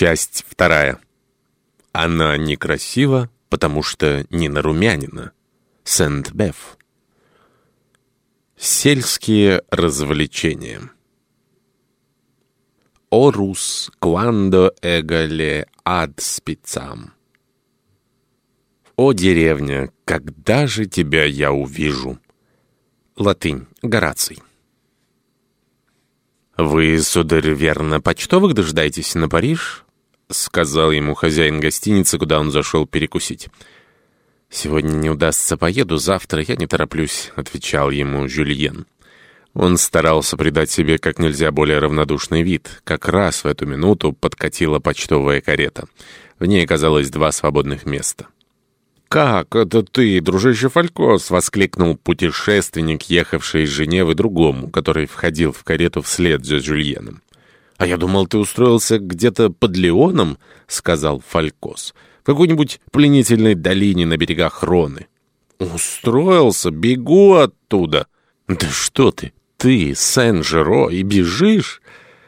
Часть вторая. Она некрасива, потому что не нарумянина. Сент-Беф. Сельские развлечения. «О рус, quando эгале ад спецам». «О деревня, когда же тебя я увижу?» Латынь. Гораций. «Вы, сударь, верно, почтовых дожидаетесь на Париж?» — сказал ему хозяин гостиницы, куда он зашел перекусить. «Сегодня не удастся, поеду, завтра я не тороплюсь», — отвечал ему Жюльен. Он старался придать себе как нельзя более равнодушный вид. Как раз в эту минуту подкатила почтовая карета. В ней оказалось два свободных места. «Как это ты, дружище Фалькос?» — воскликнул путешественник, ехавший из Женевы другому, который входил в карету вслед за Жюльеном. «А я думал, ты устроился где-то под Леоном», — сказал Фалькос, — «в какой-нибудь пленительной долине на берегах Роны». «Устроился? Бегу оттуда!» «Да что ты, ты, Сен-Жеро, и бежишь?»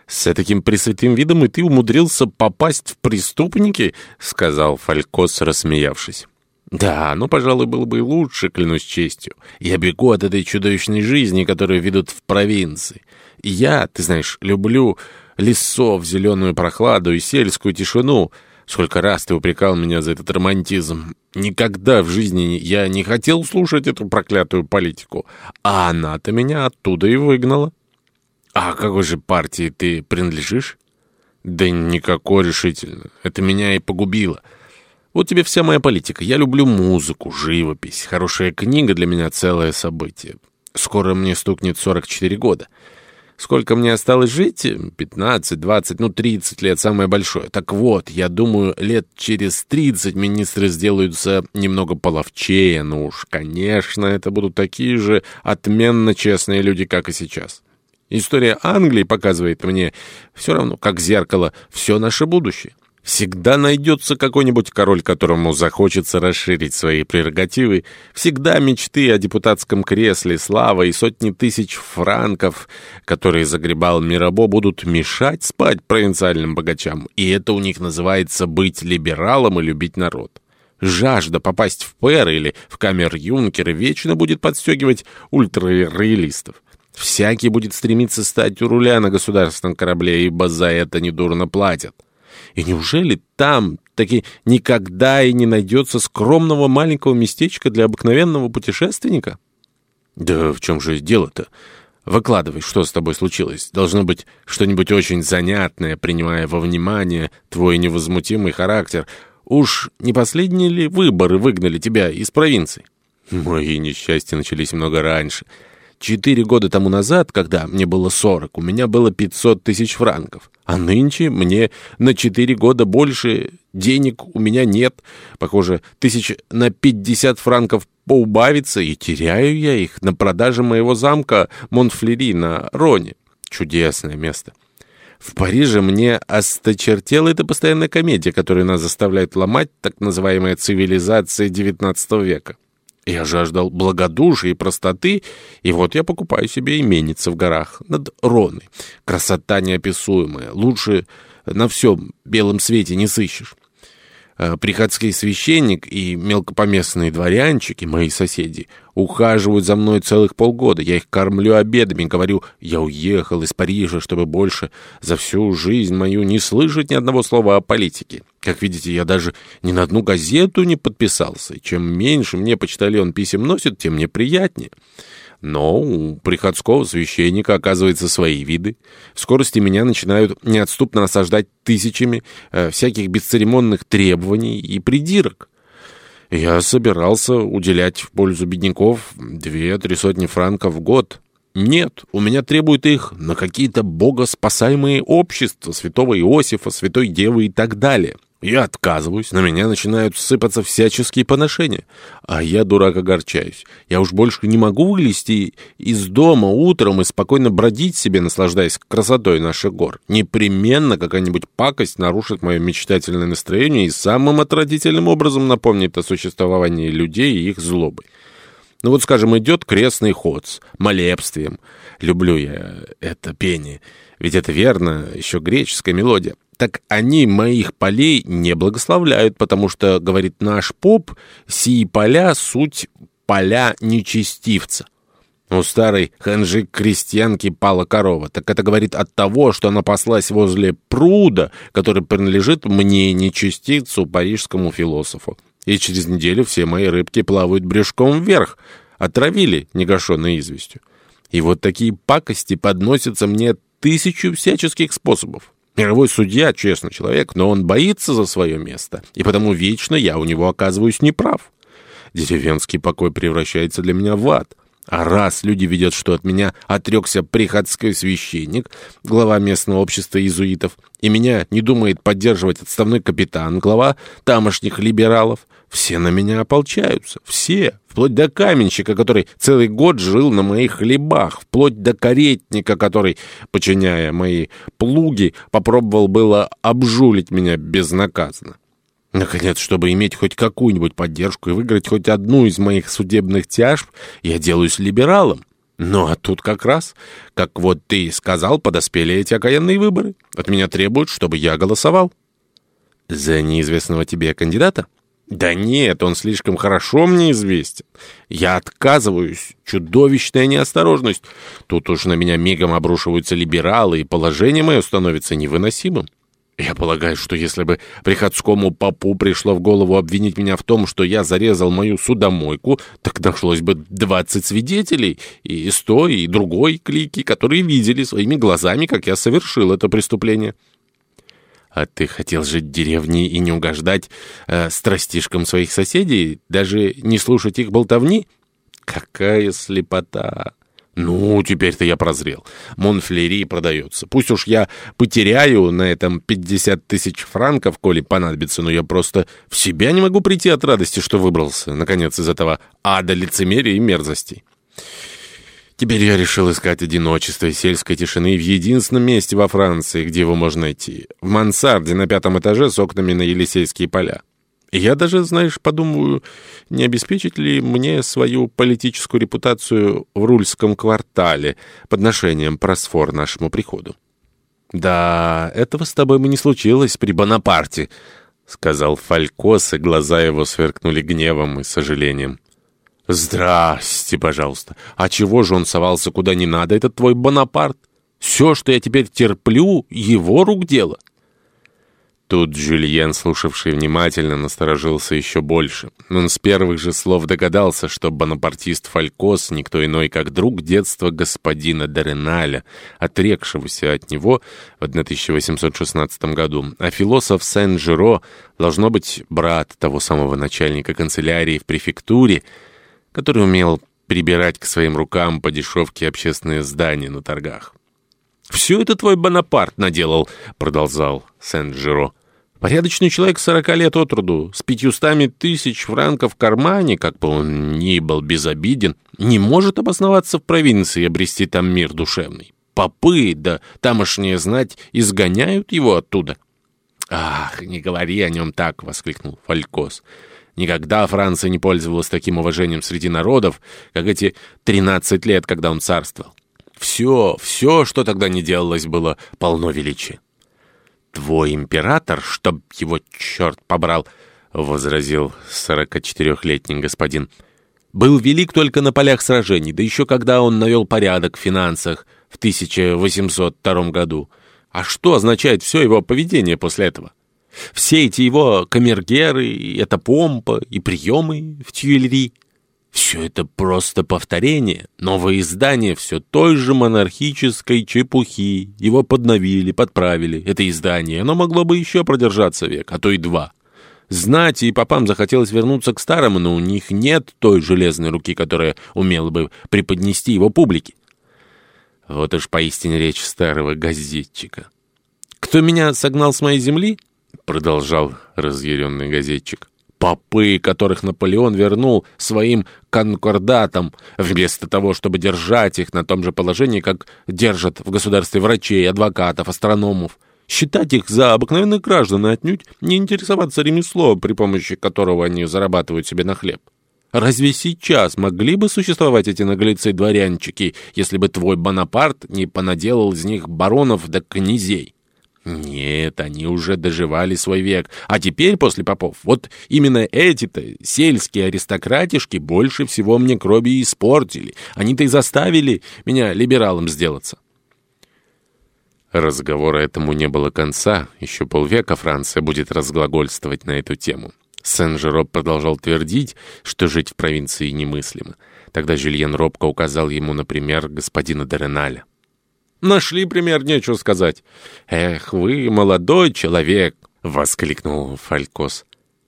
«С таким пресвятым видом и ты умудрился попасть в преступники?» — сказал Фалькос, рассмеявшись. Да, но, пожалуй, было бы и лучше, клянусь честью. Я бегу от этой чудовищной жизни, которую ведут в провинции. Я, ты знаешь, люблю лесов, зеленую прохладу и сельскую тишину. Сколько раз ты упрекал меня за этот романтизм. Никогда в жизни я не хотел слушать эту проклятую политику. А она-то меня оттуда и выгнала. А какой же партии ты принадлежишь? Да никакой решительно. Это меня и погубило. Вот тебе вся моя политика. Я люблю музыку, живопись. Хорошая книга для меня целое событие. Скоро мне стукнет 44 года. Сколько мне осталось жить? 15, 20, ну 30 лет, самое большое. Так вот, я думаю, лет через 30 министры сделаются немного половчее. Ну уж, конечно, это будут такие же отменно честные люди, как и сейчас. История Англии показывает мне все равно, как зеркало, все наше будущее. Всегда найдется какой-нибудь король, которому захочется расширить свои прерогативы. Всегда мечты о депутатском кресле, слава и сотни тысяч франков, которые загребал Мирабо, будут мешать спать провинциальным богачам. И это у них называется быть либералом и любить народ. Жажда попасть в пэр или в камер юнкера вечно будет подстегивать ультрареалистов. Всякий будет стремиться стать у руля на государственном корабле, ибо за это недурно платят. И неужели там таки никогда и не найдется скромного маленького местечка для обыкновенного путешественника? Да в чем же дело-то? Выкладывай, что с тобой случилось. Должно быть что-нибудь очень занятное, принимая во внимание твой невозмутимый характер. Уж не последние ли выборы выгнали тебя из провинции? Мои несчастья начались много раньше. Четыре года тому назад, когда мне было сорок, у меня было пятьсот тысяч франков. А нынче мне на четыре года больше, денег у меня нет. Похоже, тысяч на пятьдесят франков поубавится, и теряю я их на продаже моего замка Монфлери на Роне. Чудесное место. В Париже мне осточертела эта постоянная комедия, которая нас заставляет ломать так называемая цивилизация XIX века. Я жаждал благодушия и простоты, и вот я покупаю себе именица в горах над Роной. Красота неописуемая, лучше на всем белом свете не сыщешь. Э, приходский священник и мелкопоместные дворянчики, мои соседи, ухаживают за мной целых полгода. Я их кормлю обедами, говорю, я уехал из Парижа, чтобы больше за всю жизнь мою не слышать ни одного слова о политике. Как видите, я даже ни на одну газету не подписался. Чем меньше мне почтальон писем носит, тем мне приятнее. Но у приходского священника, оказывается, свои виды. В скорости меня начинают неотступно осаждать тысячами э, всяких бесцеремонных требований и придирок. Я собирался уделять в пользу бедняков две-три сотни франков в год. Нет, у меня требуют их на какие-то богоспасаемые общества, святого Иосифа, святой Девы и так далее. Я отказываюсь, на меня начинают сыпаться всяческие поношения. А я, дурак, огорчаюсь. Я уж больше не могу вылезти из дома утром и спокойно бродить себе, наслаждаясь красотой наших гор. Непременно какая-нибудь пакость нарушит мое мечтательное настроение и самым отвратительным образом напомнит о существовании людей и их злобы. Ну вот, скажем, идет крестный ход с молебствием. Люблю я это пение. Ведь это верно, еще греческая мелодия. Так они моих полей не благословляют, потому что, говорит наш поп, сии поля — суть поля нечестивца. У старой ханжи-крестьянки пала корова. Так это говорит от того, что она паслась возле пруда, который принадлежит мне, нечестицу, парижскому философу. И через неделю все мои рыбки плавают брюшком вверх. Отравили негашенной известью. И вот такие пакости подносятся мне тысячу всяческих способов. Мировой судья, честный человек, но он боится за свое место, и потому вечно я у него оказываюсь неправ. Деревенский покой превращается для меня в ад. А раз люди видят, что от меня отрекся приходской священник, глава местного общества иезуитов, и меня не думает поддерживать отставной капитан, глава тамошних либералов, все на меня ополчаются, все, вплоть до каменщика, который целый год жил на моих хлебах, вплоть до каретника, который, подчиняя мои плуги, попробовал было обжулить меня безнаказанно. Наконец, чтобы иметь хоть какую-нибудь поддержку и выиграть хоть одну из моих судебных тяжб, я делаюсь либералом. Ну, а тут как раз, как вот ты сказал, подоспели эти окаянные выборы. От меня требуют, чтобы я голосовал. За неизвестного тебе кандидата? Да нет, он слишком хорошо мне известен. Я отказываюсь. Чудовищная неосторожность. Тут уж на меня мигом обрушиваются либералы, и положение мое становится невыносимым. Я полагаю, что если бы приходскому попу пришло в голову обвинить меня в том, что я зарезал мою судомойку, так нашлось бы двадцать свидетелей, и с той, и другой клики, которые видели своими глазами, как я совершил это преступление. А ты хотел жить в деревне и не угождать э, страстишкам своих соседей, даже не слушать их болтовни? Какая слепота! Ну, теперь-то я прозрел. Монфлери продается. Пусть уж я потеряю на этом 50 тысяч франков, коли понадобится, но я просто в себя не могу прийти от радости, что выбрался, наконец, из этого ада лицемерия и мерзостей. Теперь я решил искать одиночество и сельской тишины в единственном месте во Франции, где его можно найти. В мансарде на пятом этаже с окнами на Елисейские поля. Я даже, знаешь, подумаю, не обеспечить ли мне свою политическую репутацию в Рульском квартале подношением просфор нашему приходу. «Да, этого с тобой бы не случилось при Бонапарте», — сказал Фалькос, и глаза его сверкнули гневом и сожалением. «Здрасте, пожалуйста. А чего же он совался куда не надо, этот твой Бонапарт? Все, что я теперь терплю, его рук дело». Тут Жюльен, слушавший внимательно, насторожился еще больше. Он с первых же слов догадался, что бонапартист Фалькос никто иной, как друг детства господина Дореналя, отрекшегося от него в 1816 году. А философ Сен-Жиро должно быть брат того самого начальника канцелярии в префектуре, который умел прибирать к своим рукам по дешевке общественные здания на торгах. «Все это твой Бонапарт наделал», — продолжал Сен-Жиро. Порядочный человек сорока лет от роду, с пятьюстами тысяч франков в кармане, как бы он ни был безобиден, не может обосноваться в провинции и обрести там мир душевный. Попы, да тамошние знать, изгоняют его оттуда. «Ах, не говори о нем так!» — воскликнул Фалькос. «Никогда Франция не пользовалась таким уважением среди народов, как эти тринадцать лет, когда он царствовал. Все, все, что тогда не делалось, было полно величия твой император, чтоб его черт побрал, — возразил сорокачетырехлетний господин, — был велик только на полях сражений, да еще когда он навел порядок в финансах в 1802 году. А что означает все его поведение после этого? Все эти его камергеры, эта помпа, и приемы в Тюильри — все это просто повторение, новое издание все той же монархической чепухи. Его подновили, подправили, это издание. Оно могло бы еще продержаться век, а то и два. Знать и попам захотелось вернуться к старому, но у них нет той железной руки, которая умела бы преподнести его публике. Вот уж поистине речь старого газетчика. «Кто меня согнал с моей земли?» — продолжал разъяренный газетчик попы, которых Наполеон вернул своим конкордатам, вместо того, чтобы держать их на том же положении, как держат в государстве врачей, адвокатов, астрономов. Считать их за обыкновенных граждан и отнюдь не интересоваться ремеслом, при помощи которого они зарабатывают себе на хлеб. Разве сейчас могли бы существовать эти наглецы-дворянчики, если бы твой Бонапарт не понаделал из них баронов да князей? Нет, они уже доживали свой век. А теперь, после попов, вот именно эти-то сельские аристократишки больше всего мне крови испортили. Они-то и заставили меня либералом сделаться. Разговора этому не было конца. Еще полвека Франция будет разглагольствовать на эту тему. Сен-Жероб продолжал твердить, что жить в провинции немыслимо. Тогда Жюльен робко указал ему, например, господина Дереналя. «Нашли пример, нечего сказать». «Эх, вы молодой человек!» — воскликнул Фалькос.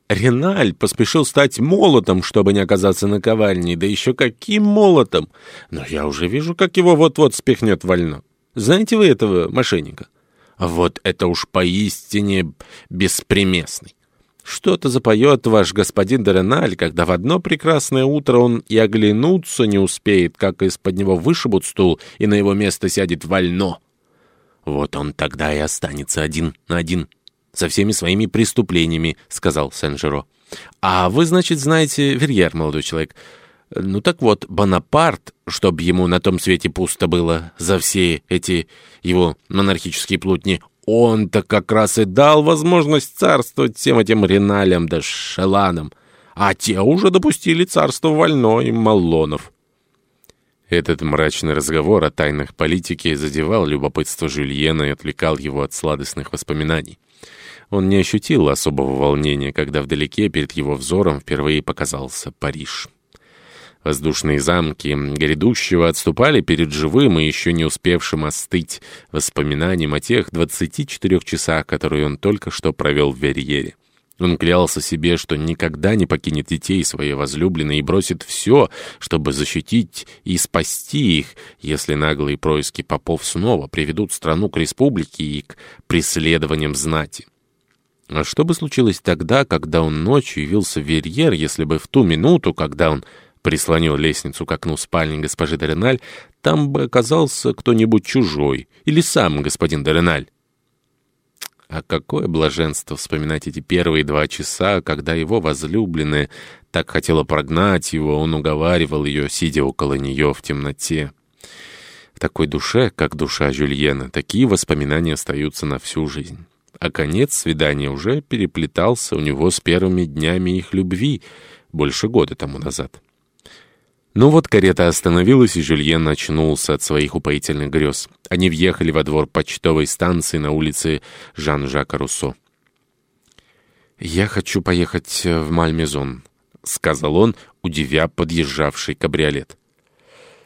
Реналь поспешил стать молотом, чтобы не оказаться на ковальне, да еще каким молотом! Но я уже вижу, как его вот-вот спихнет вольно. Знаете вы этого мошенника? Вот это уж поистине беспримесный. Что-то запоет ваш господин Дереналь, когда в одно прекрасное утро он и оглянуться не успеет, как из-под него вышибут стул, и на его место сядет вольно. Вот он тогда и останется один на один со всеми своими преступлениями, — сказал Сен-Жеро. А вы, значит, знаете Верьер, молодой человек. Ну так вот, Бонапарт, чтобы ему на том свете пусто было за все эти его монархические плутни, он-то как раз и дал возможность царствовать всем этим Реналям да Шеланам, а те уже допустили царство Вально и Маллонов. Этот мрачный разговор о тайнах политики задевал любопытство Жюльена и отвлекал его от сладостных воспоминаний. Он не ощутил особого волнения, когда вдалеке перед его взором впервые показался Париж. Воздушные замки грядущего отступали перед живым и еще не успевшим остыть воспоминанием о тех 24 часах, которые он только что провел в Верьере. Он клялся себе, что никогда не покинет детей своей возлюбленной и бросит все, чтобы защитить и спасти их, если наглые происки попов снова приведут страну к республике и к преследованиям знати. А что бы случилось тогда, когда он ночью явился в Верьер, если бы в ту минуту, когда он прислонил лестницу к окну спальни госпожи Дереналь, там бы оказался кто-нибудь чужой или сам господин Дереналь. А какое блаженство вспоминать эти первые два часа, когда его возлюбленная так хотела прогнать его, он уговаривал ее, сидя около нее в темноте. В такой душе, как душа Жюльена, такие воспоминания остаются на всю жизнь. А конец свидания уже переплетался у него с первыми днями их любви, больше года тому назад. Ну вот карета остановилась, и Жюльен очнулся от своих упоительных грез. Они въехали во двор почтовой станции на улице Жан-Жака Руссо. «Я хочу поехать в Мальмезон», — сказал он, удивя подъезжавший кабриолет.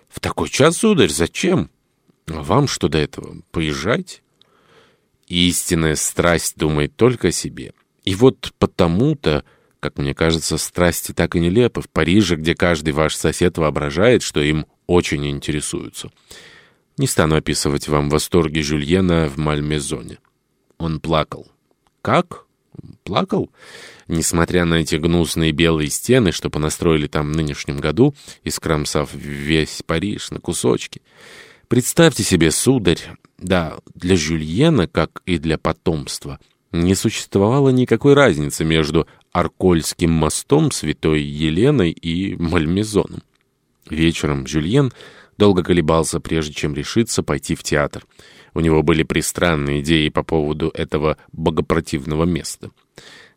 «В такой час, сударь, зачем? Вам что до этого? Поезжайте». Истинная страсть думает только о себе. И вот потому-то... Как мне кажется, страсти так и нелепы. В Париже, где каждый ваш сосед воображает, что им очень интересуются. Не стану описывать вам восторги Жюльена в Мальмезоне. Он плакал. Как? Плакал? Несмотря на эти гнусные белые стены, что понастроили там в нынешнем году, искромсав весь Париж на кусочки. Представьте себе, сударь, да, для Жюльена, как и для потомства, не существовало никакой разницы между Аркольским мостом, Святой Еленой и Мальмезоном. Вечером Жюльен долго колебался, прежде чем решиться пойти в театр. У него были пристранные идеи по поводу этого богопротивного места.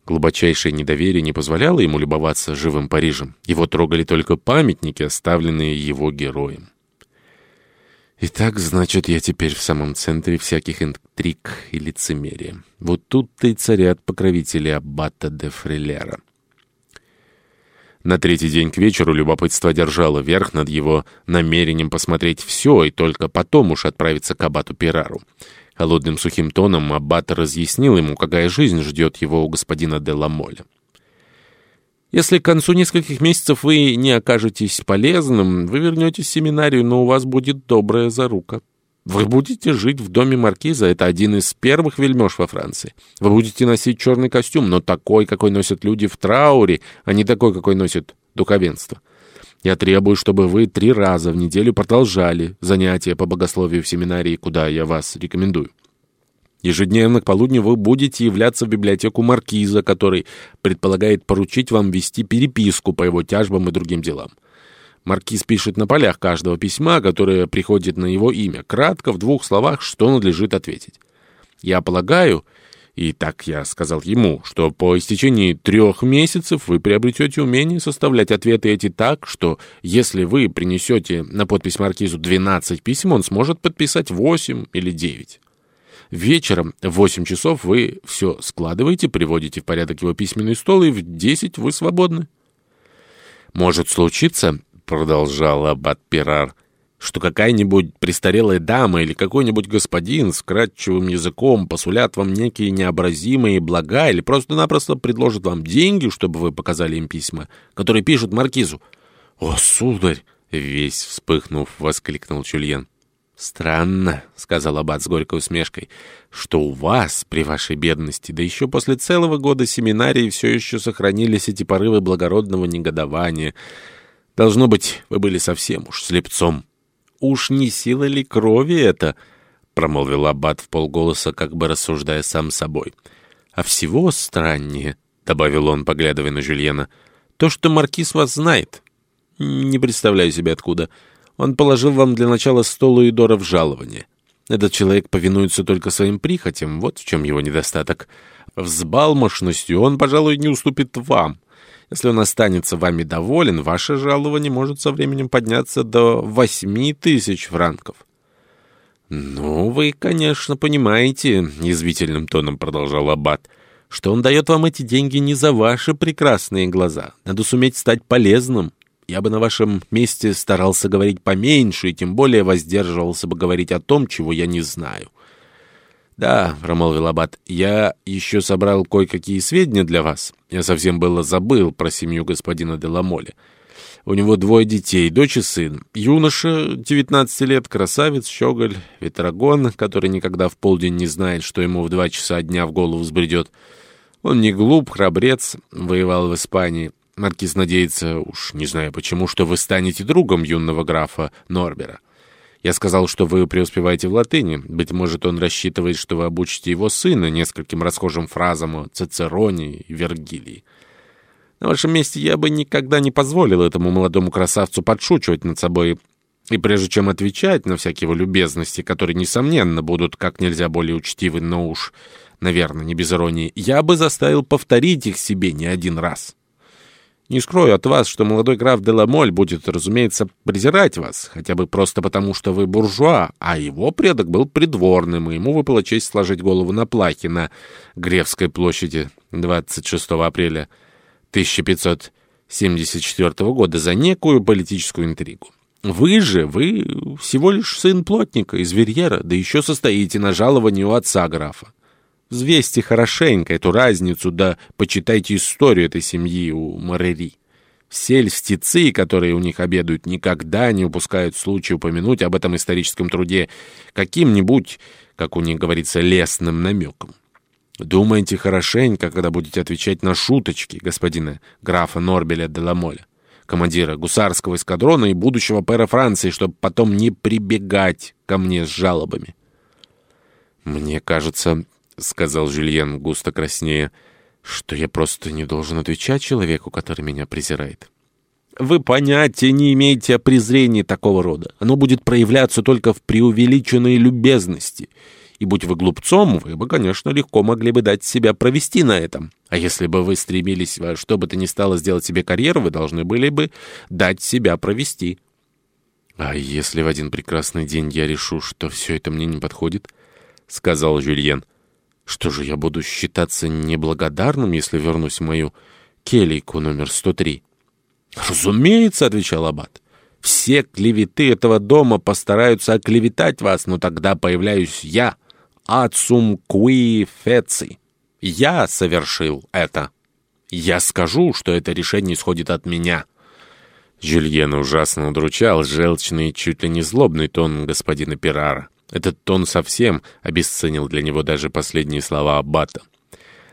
Глубочайшее недоверие не позволяло ему любоваться живым Парижем. Его трогали только памятники, оставленные его героем. Итак, значит, я теперь в самом центре всяких интриг и лицемерия. Вот тут-то и царят покровители аббата де Фрилера. На третий день к вечеру любопытство держало верх над его намерением посмотреть все и только потом уж отправиться к аббату Пирару. Холодным сухим тоном аббат разъяснил ему, какая жизнь ждет его у господина де Ламоля. Если к концу нескольких месяцев вы не окажетесь полезным, вы вернетесь в семинарию, но у вас будет добрая зарука. Вы будете жить в доме маркиза, это один из первых вельмеж во Франции. Вы будете носить черный костюм, но такой, какой носят люди в трауре, а не такой, какой носит духовенство. Я требую, чтобы вы три раза в неделю продолжали занятия по богословию в семинарии, куда я вас рекомендую. Ежедневно к полудню вы будете являться в библиотеку маркиза, который предполагает поручить вам вести переписку по его тяжбам и другим делам. Маркиз пишет на полях каждого письма, которое приходит на его имя, кратко, в двух словах, что надлежит ответить. Я полагаю, и так я сказал ему, что по истечении трех месяцев вы приобретете умение составлять ответы эти так, что если вы принесете на подпись маркизу 12 писем, он сможет подписать 8 или 9. Вечером в 8 часов вы все складываете, приводите в порядок его письменный стол, и в 10 вы свободны. «Может случиться, — продолжал аббат Пирар, — что какая-нибудь престарелая дама или какой-нибудь господин с кратчевым языком посулят вам некие необразимые блага или просто-напросто предложат вам деньги, чтобы вы показали им письма, которые пишут маркизу. «О, сударь!» — весь вспыхнув, воскликнул Чульен. «Странно», — сказал Аббат с горькой усмешкой, — «что у вас, при вашей бедности, да еще после целого года семинарии все еще сохранились эти порывы благородного негодования. Должно быть, вы были совсем уж слепцом». «Уж не сила ли крови это?» — промолвил Аббат в полголоса, как бы рассуждая сам собой. «А всего страннее», — добавил он, поглядывая на Жюльена, — «то, что маркиз вас знает. Не представляю себе откуда. Он положил вам для начала столу и в жалование. Этот человек повинуется только своим прихотям, вот в чем его недостаток. Взбалмошностью он, пожалуй, не уступит вам». Если он останется вами доволен, ваше жалование может со временем подняться до восьми тысяч франков. «Ну, вы, конечно, понимаете», — язвительным тоном продолжал Аббат, «что он дает вам эти деньги не за ваши прекрасные глаза. Надо суметь стать полезным. Я бы на вашем месте старался говорить поменьше и тем более воздерживался бы говорить о том, чего я не знаю. «Да», — промолвил Аббат, — «я еще собрал кое-какие сведения для вас. Я совсем было забыл про семью господина Деламоля. У него двое детей, дочь и сын. Юноша, 19 лет, красавец, щеголь, ветрогон, который никогда в полдень не знает, что ему в два часа дня в голову взбредет. Он не глуп, храбрец, воевал в Испании. Маркиз надеется, уж не знаю почему, что вы станете другом юного графа Норбера. Я сказал, что вы преуспеваете в латыни. Быть может, он рассчитывает, что вы обучите его сына нескольким расхожим фразам о Цицероне и Вергилии. На вашем месте я бы никогда не позволил этому молодому красавцу подшучивать над собой. И прежде чем отвечать на всякие его любезности, которые, несомненно, будут как нельзя более учтивы, но уж, наверное, не без иронии, я бы заставил повторить их себе не один раз». Не скрою от вас, что молодой граф Деламоль будет, разумеется, презирать вас, хотя бы просто потому, что вы буржуа, а его предок был придворным, и ему выпала честь сложить голову на плахе на Гревской площади 26 апреля 1574 года за некую политическую интригу. Вы же, вы всего лишь сын плотника из Верьера, да еще состоите на жаловании у отца графа. Взвесьте хорошенько эту разницу, да почитайте историю этой семьи у Морери. Все льстецы, которые у них обедают, никогда не упускают случая упомянуть об этом историческом труде каким-нибудь, как у них говорится, лесным намеком. Думайте хорошенько, когда будете отвечать на шуточки господина графа Норбеля де Ламоля, командира гусарского эскадрона и будущего пэра Франции, чтобы потом не прибегать ко мне с жалобами. Мне кажется, — сказал Жюльен, густо краснея, — что я просто не должен отвечать человеку, который меня презирает. Вы понятия не имеете о презрении такого рода. Оно будет проявляться только в преувеличенной любезности. И будь вы глупцом, вы бы, конечно, легко могли бы дать себя провести на этом. А если бы вы стремились во что бы то ни стало сделать себе карьеру, вы должны были бы дать себя провести. А если в один прекрасный день я решу, что все это мне не подходит, — сказал Жюльен, — что же, я буду считаться неблагодарным, если вернусь в мою келейку номер 103? «Разумеется», — отвечал Аббат. «Все клеветы этого дома постараются оклеветать вас, но тогда появляюсь я, Ацум Куи Феци. Я совершил это. Я скажу, что это решение исходит от меня». Жюльена ужасно удручал желчный, чуть ли не злобный тон господина Пирара. Этот тон совсем обесценил для него даже последние слова Аббата.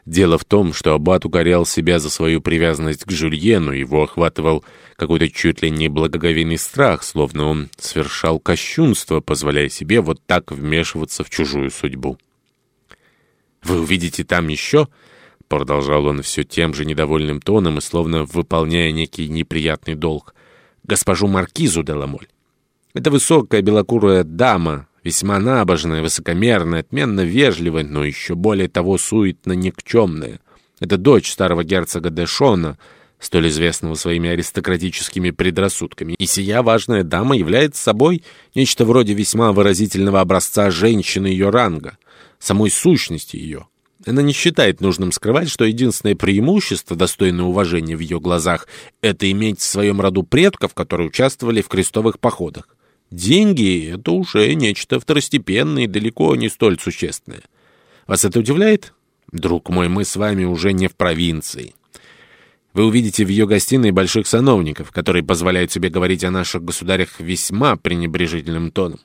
Дело в том, что Аббат укорял себя за свою привязанность к Жюльену, его охватывал какой-то чуть ли не благоговейный страх, словно он совершал кощунство, позволяя себе вот так вмешиваться в чужую судьбу. «Вы увидите там еще...» — продолжал он все тем же недовольным тоном и словно выполняя некий неприятный долг. «Госпожу Маркизу де Ламоль. Это высокая белокурая дама, весьма набожная, высокомерная, отменно вежливая, но еще более того суетно-никчемная. Это дочь старого герцога Дэшона, столь известного своими аристократическими предрассудками. И сия важная дама является собой нечто вроде весьма выразительного образца женщины ее ранга, самой сущности ее. Она не считает нужным скрывать, что единственное преимущество, достойное уважения в ее глазах, это иметь в своем роду предков, которые участвовали в крестовых походах. Деньги — это уже нечто второстепенное и далеко не столь существенное. Вас это удивляет? Друг мой, мы с вами уже не в провинции. Вы увидите в ее гостиной больших сановников, которые позволяют себе говорить о наших государях весьма пренебрежительным тоном.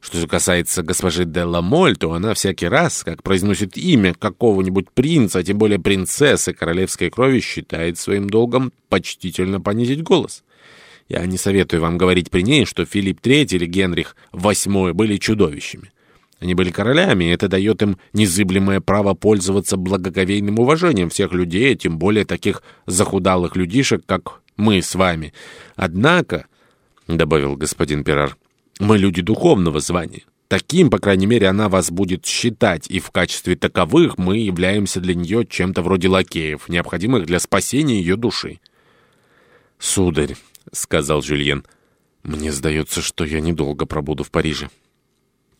Что же касается госпожи де Ламоль, то она всякий раз, как произносит имя какого-нибудь принца, а тем более принцессы королевской крови, считает своим долгом почтительно понизить голос. Я не советую вам говорить при ней, что Филипп III или Генрих VIII были чудовищами. Они были королями, и это дает им незыблемое право пользоваться благоговейным уважением всех людей, тем более таких захудалых людишек, как мы с вами. Однако, — добавил господин Перар, мы люди духовного звания. Таким, по крайней мере, она вас будет считать, и в качестве таковых мы являемся для нее чем-то вроде лакеев, необходимых для спасения ее души. «Сударь», — сказал Жюльен, — «мне сдается, что я недолго пробуду в Париже».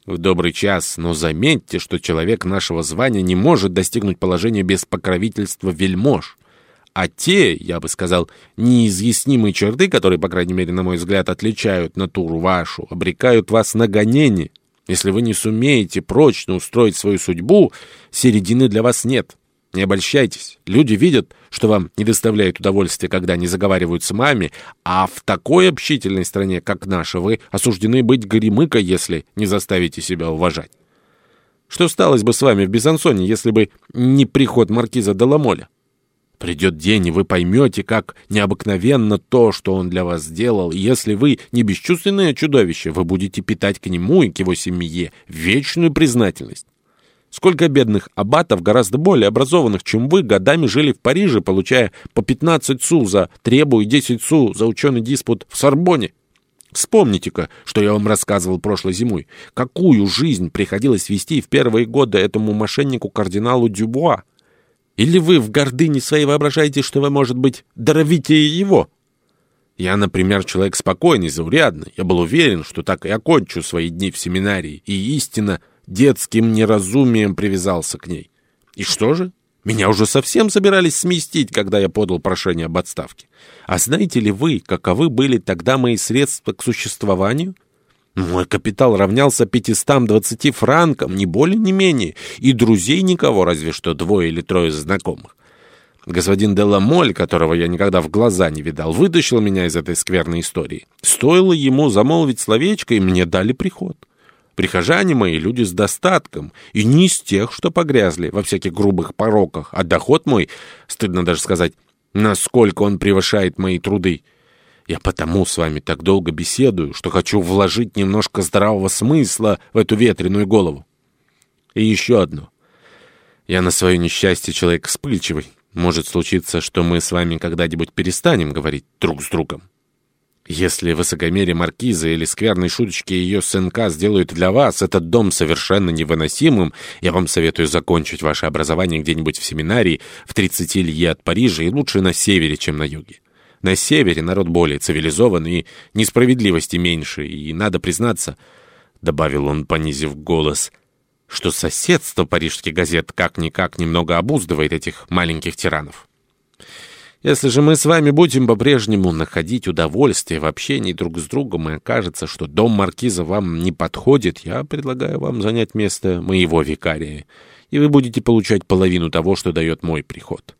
«В добрый час, но заметьте, что человек нашего звания не может достигнуть положения без покровительства вельмож» а те, я бы сказал, неизъяснимые черты, которые, по крайней мере, на мой взгляд, отличают натуру вашу, обрекают вас на гонение. Если вы не сумеете прочно устроить свою судьбу, середины для вас нет. Не обольщайтесь. Люди видят, что вам не доставляет удовольствия, когда они заговаривают с вами, а в такой общительной стране, как наша, вы осуждены быть горемыкой, если не заставите себя уважать. Что сталось бы с вами в Безансоне, если бы не приход маркиза Деламоля? Придет день, и вы поймете, как необыкновенно то, что он для вас сделал, и если вы не бесчувственное чудовище, вы будете питать к нему и к его семье вечную признательность. Сколько бедных аббатов, гораздо более образованных, чем вы, годами жили в Париже, получая по 15 су за требу и 10 су за ученый диспут в Сорбоне. Вспомните-ка, что я вам рассказывал прошлой зимой. Какую жизнь приходилось вести в первые годы этому мошеннику-кардиналу Дюбуа. Или вы в гордыне своей воображаете, что вы, может быть, даровитее его? Я, например, человек спокойный, заурядный. Я был уверен, что так и окончу свои дни в семинарии, и истинно детским неразумием привязался к ней. И что же? Меня уже совсем собирались сместить, когда я подал прошение об отставке. А знаете ли вы, каковы были тогда мои средства к существованию? Мой капитал равнялся 520 франкам, ни более, ни менее, и друзей никого, разве что двое или трое знакомых. Господин Деламоль, которого я никогда в глаза не видал, вытащил меня из этой скверной истории. Стоило ему замолвить словечко, и мне дали приход. Прихожане мои люди с достатком, и не из тех, что погрязли во всяких грубых пороках, а доход мой, стыдно даже сказать, насколько он превышает мои труды. Я потому с вами так долго беседую, что хочу вложить немножко здравого смысла в эту ветреную голову. И еще одно. Я на свое несчастье человек вспыльчивый. Может случиться, что мы с вами когда-нибудь перестанем говорить друг с другом. Если высокомерие маркиза или скверные шуточки ее сынка сделают для вас этот дом совершенно невыносимым, я вам советую закончить ваше образование где-нибудь в семинарии в 30 лье от Парижа и лучше на севере, чем на юге. На севере народ более цивилизованный и несправедливости меньше, и, надо признаться, — добавил он, понизив голос, — что соседство парижских газет как-никак немного обуздывает этих маленьких тиранов. Если же мы с вами будем по-прежнему находить удовольствие в общении друг с другом, и окажется, что дом маркиза вам не подходит, я предлагаю вам занять место моего викария, и вы будете получать половину того, что дает мой приход.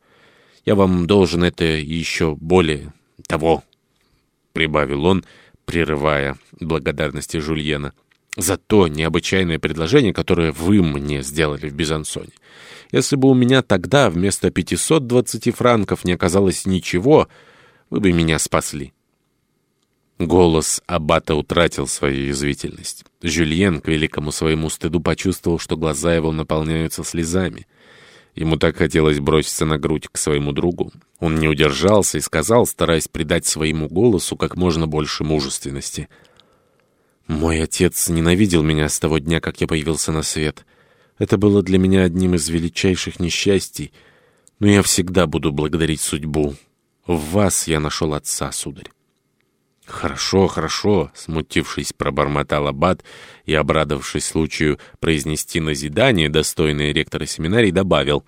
Я вам должен это еще более того, — прибавил он, прерывая благодарности Жульена, — за то необычайное предложение, которое вы мне сделали в Бизансоне. Если бы у меня тогда вместо 520 франков не оказалось ничего, вы бы меня спасли. Голос Аббата утратил свою язвительность. Жюльен, к великому своему стыду, почувствовал, что глаза его наполняются слезами. Ему так хотелось броситься на грудь к своему другу. Он не удержался и сказал, стараясь придать своему голосу как можно больше мужественности. Мой отец ненавидел меня с того дня, как я появился на свет. Это было для меня одним из величайших несчастий, но я всегда буду благодарить судьбу. В вас я нашел отца, сударь. «Хорошо, хорошо», — смутившись, пробормотал Аббат и, обрадовавшись случаю произнести назидание, достойное ректора семинарии, добавил,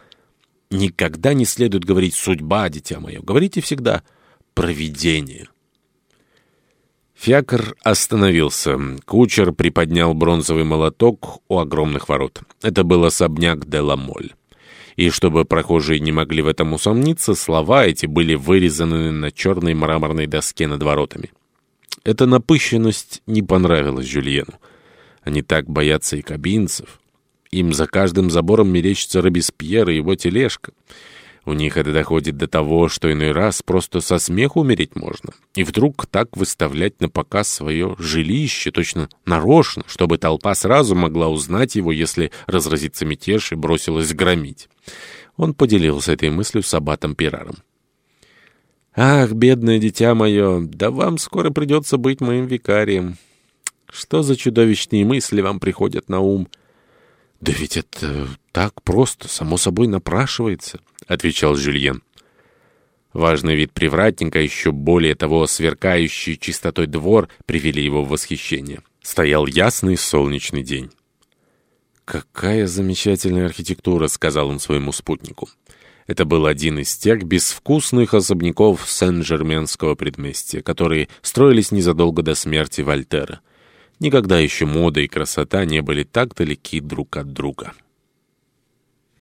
«Никогда не следует говорить «судьба, дитя мое», говорите всегда «провидение». Фиакр остановился. Кучер приподнял бронзовый молоток у огромных ворот. Это был особняк де Ламоль. И чтобы прохожие не могли в этом усомниться, слова эти были вырезаны на черной мраморной доске над воротами. Эта напыщенность не понравилась Жюльену. Они так боятся и кабинцев. Им за каждым забором мерещится Робеспьер и его тележка. У них это доходит до того, что иной раз просто со смеху умереть можно. И вдруг так выставлять на показ свое жилище, точно нарочно, чтобы толпа сразу могла узнать его, если разразится мятеж и бросилась громить. Он поделился этой мыслью с аббатом Пираром. «Ах, бедное дитя мое, да вам скоро придется быть моим викарием. Что за чудовищные мысли вам приходят на ум?» «Да ведь это так просто, само собой напрашивается», — отвечал Жюльен. Важный вид привратника, еще более того сверкающий чистотой двор, привели его в восхищение. Стоял ясный солнечный день. «Какая замечательная архитектура», — сказал он своему спутнику. Это был один из тех безвкусных особняков Сен-Жерменского предместья, которые строились незадолго до смерти Вольтера. Никогда еще мода и красота не были так далеки друг от друга.